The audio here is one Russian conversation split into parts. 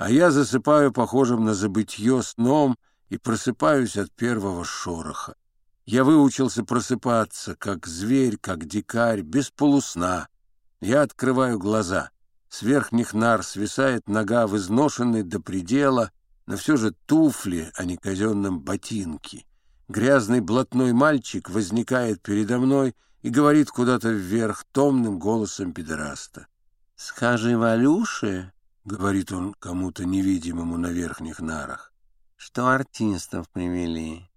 а я засыпаю похожим на забытье сном и просыпаюсь от первого шороха. Я выучился просыпаться, как зверь, как дикарь, без полусна. Я открываю глаза. С верхних нар свисает нога в изношенной до предела, но все же туфли, а не казенном ботинки. Грязный блатной мальчик возникает передо мной и говорит куда-то вверх томным голосом педераста. «Скажи Валюше, — говорит он кому-то невидимому на верхних нарах, — что артистов привели».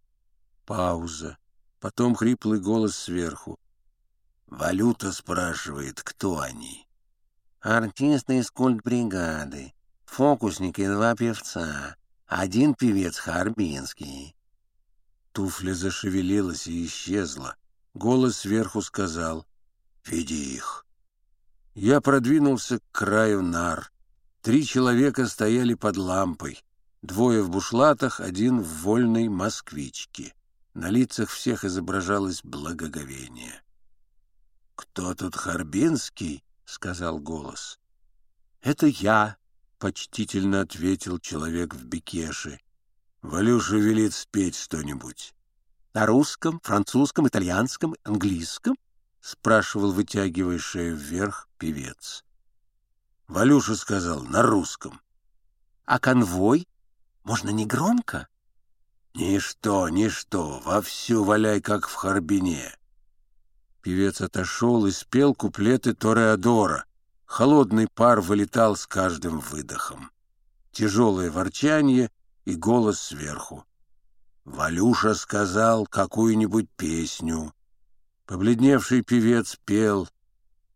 Пауза. Потом хриплый голос сверху. Валюта спрашивает, кто они. Артисты из культбригады, фокусник и два певца. Один певец Харбинский. Туфля зашевелилась и исчезла. Голос сверху сказал «Веди их». Я продвинулся к краю нар. Три человека стояли под лампой. Двое в бушлатах, один в вольной москвичке. На лицах всех изображалось благоговение. «Кто тут Харбинский?» — сказал голос. «Это я», — почтительно ответил человек в бекеше. «Валюша велит спеть что-нибудь». «На русском, французском, итальянском, английском?» — спрашивал, вытягивая шею вверх, певец. Валюша сказал «на русском». «А конвой? Можно не громко?» «Ничто, ничто, вовсю валяй, как в Харбине». Певец отошел и спел куплеты Тореадора. Холодный пар вылетал с каждым выдохом. Тяжелое ворчание и голос сверху. Валюша сказал какую-нибудь песню. Побледневший певец пел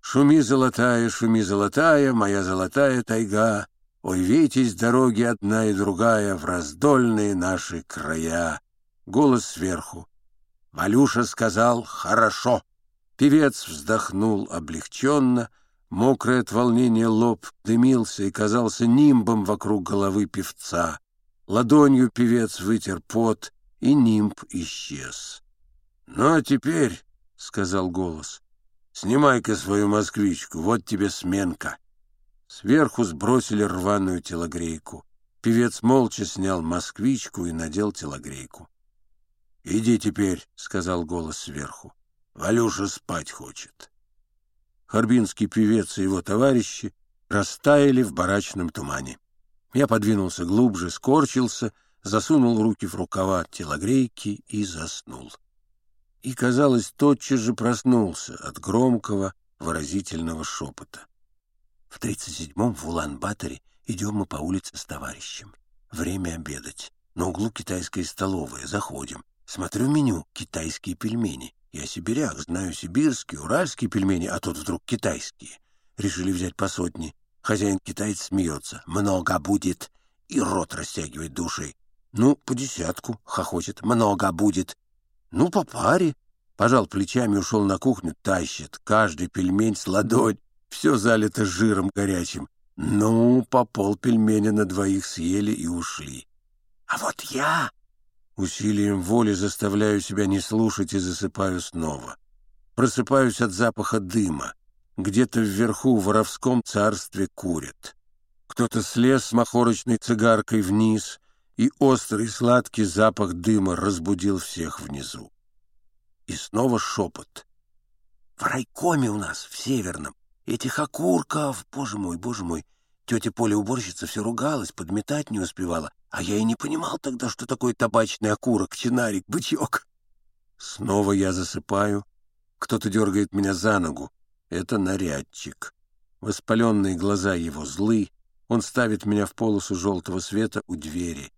«Шуми, золотая, шуми, золотая, моя золотая тайга, Ой, ветись дороги одна и другая в раздольные наши края. Голос сверху. Валюша сказал «Хорошо». Певец вздохнул облегченно, мокрый от волнения лоб дымился и казался нимбом вокруг головы певца. Ладонью певец вытер пот, и нимб исчез. «Ну, а теперь», — сказал голос, — «снимай-ка свою москвичку, вот тебе сменка». Сверху сбросили рваную телогрейку. Певец молча снял москвичку и надел телогрейку. «Иди теперь», — сказал голос сверху. «Валюша спать хочет». Харбинский певец и его товарищи растаяли в барачном тумане. Я подвинулся глубже, скорчился, засунул руки в рукава телогрейки и заснул. И, казалось, тотчас же проснулся от громкого выразительного шепота. В 37-м в Улан-Баторе идем мы по улице с товарищем. Время обедать. На углу китайская столовая. Заходим. Смотрю меню. Китайские пельмени. Я сибиряк, знаю сибирские, уральские пельмени, а тут вдруг китайские. Решили взять по сотне. Хозяин китаец смеется. Много будет. И рот растягивает душей. Ну, по десятку, хохочет. Много будет. Ну, по паре. Пожал плечами, ушел на кухню, тащит. Каждый пельмень с ладонь. Все залито жиром горячим. Ну, по пол пельменя на двоих съели и ушли. А вот я усилием воли заставляю себя не слушать и засыпаю снова. Просыпаюсь от запаха дыма. Где-то вверху в воровском царстве курят. Кто-то слез с махорочной цигаркой вниз, и острый сладкий запах дыма разбудил всех внизу. И снова шепот. В райкоме у нас, в Северном, Этих окурков, боже мой, боже мой. Тетя Поля уборщица все ругалась, подметать не успевала, а я и не понимал тогда, что такое табачный окурок, чинарик, бычок. Снова я засыпаю. Кто-то дергает меня за ногу. Это нарядчик. Воспаленные глаза его злы. Он ставит меня в полосу желтого света у двери.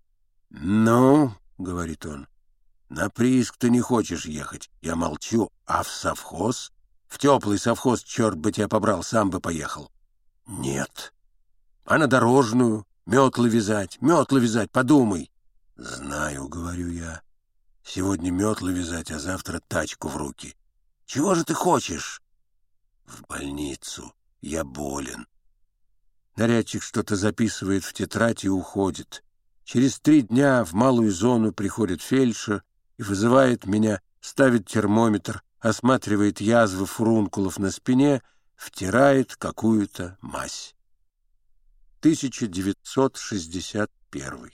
«Ну, — говорит он, — на прииск ты не хочешь ехать. Я молчу. А в совхоз? В теплый совхоз, черт бы тебя побрал, сам бы поехал. Нет. А на дорожную? Метлы вязать, метлы вязать, подумай. Знаю, говорю я. Сегодня метлы вязать, а завтра тачку в руки. Чего же ты хочешь? В больницу. Я болен. Нарядчик что-то записывает в тетрадь и уходит. Через три дня в малую зону приходит фельдшер и вызывает меня, ставит термометр, осматривает язвы фурункулов на спине, втирает какую-то мазь. 1961